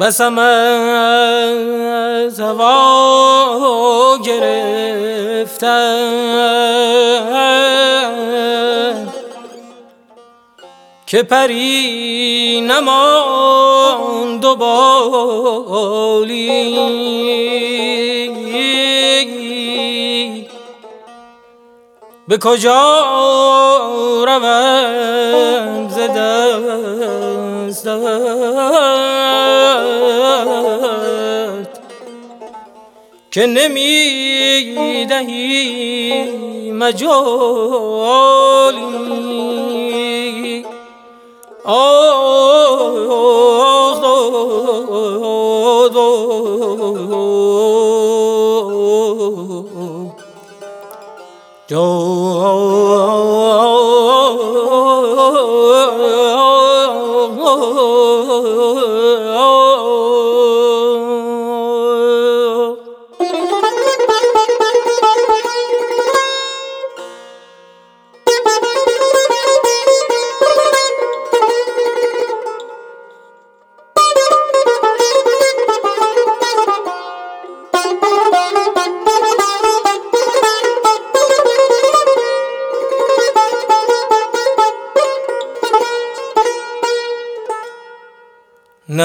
بسم از هوا گرفتم که پری نماند و بالی به کجا روم ز که نمی دهی مجالی آه نه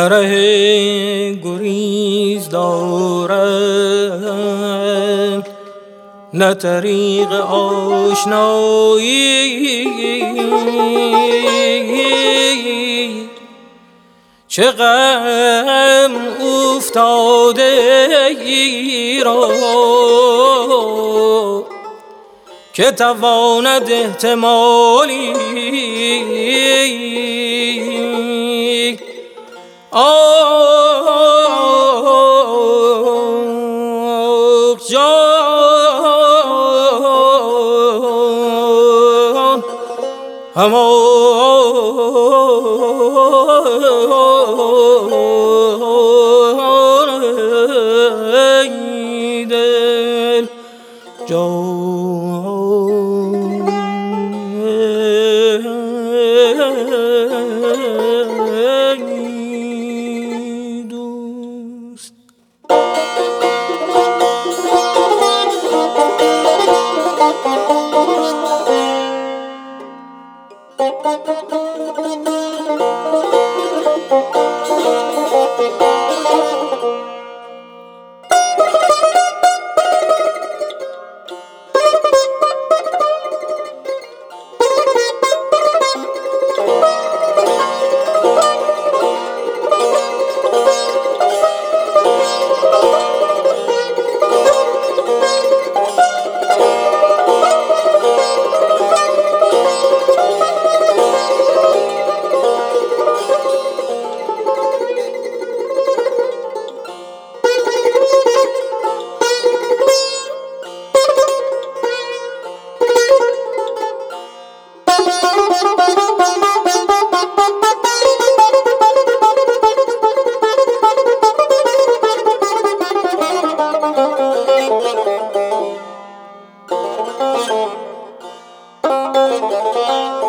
ره گریز دارم نه طریق آشنایی. چه غم افتاده ایرا که تواند احتمالی آه جان ای دل ای Oh. Thank you.